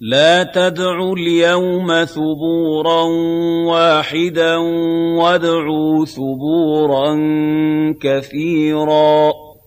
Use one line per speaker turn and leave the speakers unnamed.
لا تدعوا اليوم ثبورا واحدا وادعوا ثبورا كثيرا